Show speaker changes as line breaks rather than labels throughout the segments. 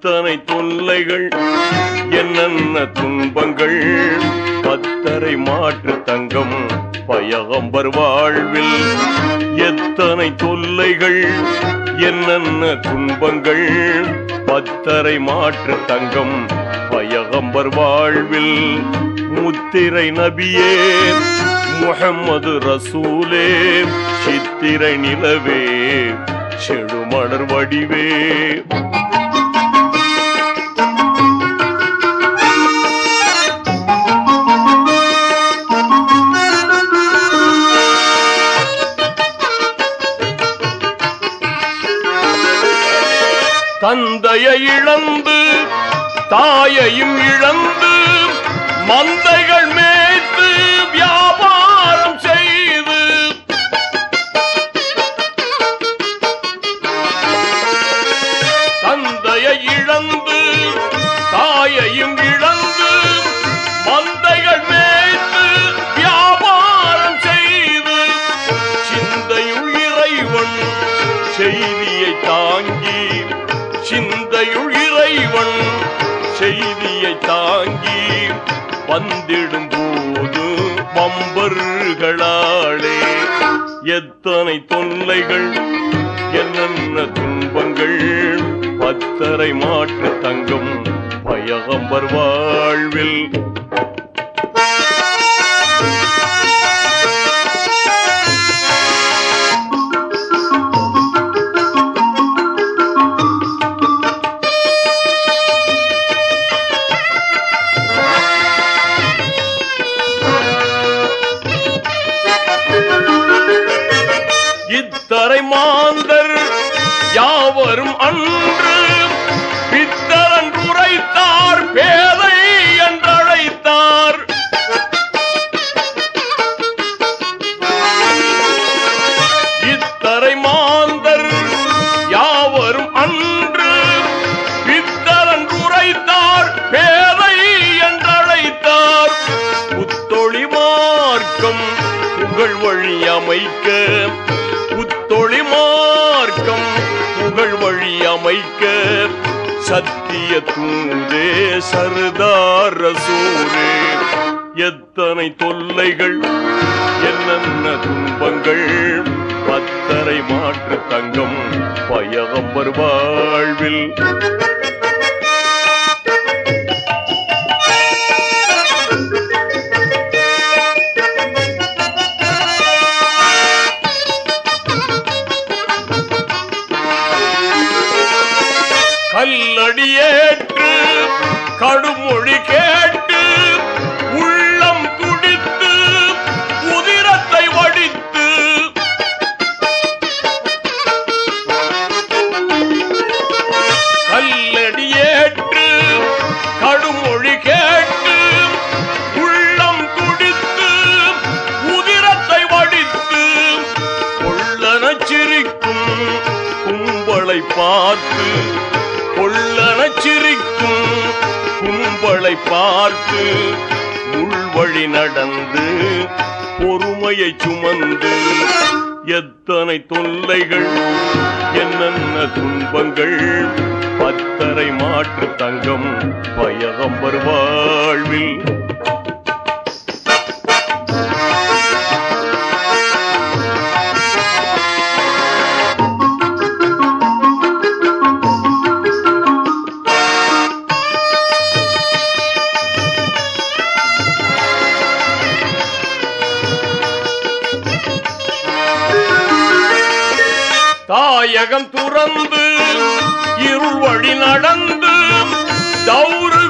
எத்தனை தொல்லைகள் என்னென்ன துன்பங்கள்? பத்தரை மாற்று தங்கம் பயகம்பர் வாழ்வில் எத்தனை தொல்லைகள் என்னென்ன துன்பங்கள்? பத்தரை மாற்று தங்கம் பயகம்பர் வாழ்வில் முத்திரை நபியே முகம்மது ரசூலே சித்திரை நிலவே செடுமலர் வடிவே. தந்தையை இழந்து தாயையும் இழந்து மந்தைகள் சிந்தையுள் இறைவன் செய்தியை தாங்கி வந்திடும் போது பம்பர்களாலே எத்தனை தொல்லைகள் என்னென்ன துன்பங்கள் பத்தரை மாற்று தங்கம் பயகம்பர் வாழ்வில் இத்தரை மாந்தர் யாவரும் அன்று பித்தரன் உரைத்தார் பேதை என்றழைத்தார். இத்தரை மாந்தர் யாவரும் அன்று பித்தரன் உரைத்தார் பேதை என்றழைத்தார். புத்தொழி மார்க்கம் புகழ் வழி அமைக்க புத்தொளி மார்க்கம் புகழ் வழி அமைக்க சத்திய தூதே சர்தார் ரசூரே எத்தனை தொல்லைகள் என்னென்ன துன்பங்கள். பத்தரை மாற்று தங்கம் பயகம்பர் வாழ்வில் அடியேற்று கடுமொழி கேட்டு உள்ளம் துடித்து உதிரத்தை வடித்து. கல்லடியேற்று கடுமொழி கேட்டு உள்ளம் துடித்து உதிரத்தை வடித்து. கொள்ளன சிரிக்கும் கும்பலை பார்த்து கொள்ளனச்சிரிக்கும் கும்பலை பார்த்து உள்வழி நடந்து பொறுமையை சுமந்து எத்தனை தொல்லைகள் என்னென்ன துன்பங்கள். பத்தரை மாற்று தங்கம் பயகம் வருவாழ்வில். தாயகம் துறந்து இருள் வழி நடந்து தௌரு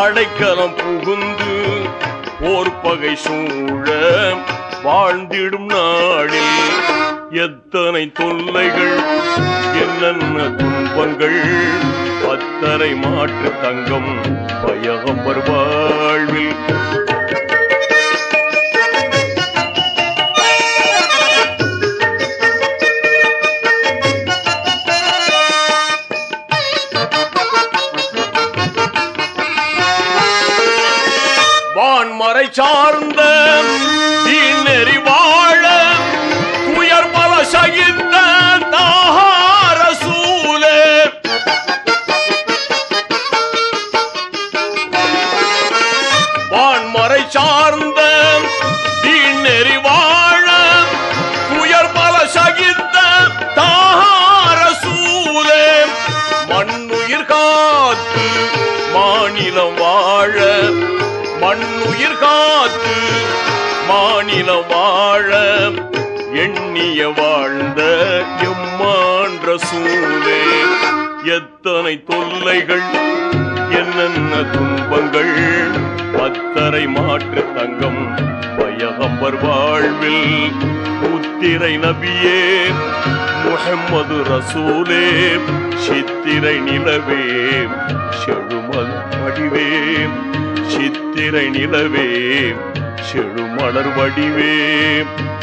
அடைக்கலம் புகுந்து ஓர் பகை சூழ வாழ்ந்திடும் நாளில் எத்தனை தொல்லைகள் என்னென்ன துன்பங்கள் பத்தரை மாற்று தங்கம் பயகம் வாழ்வில். மறை சார்ந்த மாநில வாழ எண்ணிய வாழ்ந்த எம்மான்ற சூழே எத்தனை தொல்லைகள் என்னென்ன துன்பங்கள் பத்தரை மாற்று தங்கம் பயகம்பர் வாழ்வில் புத்திரை நபியே முகம்மது ரசூலே சித்திரை நிலவே செழுமல் படிவே சித்திரை நிலவே செழுமலர் வடிவே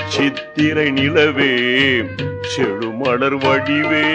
சித்திரை நிலவே செழுமலர் வடிவே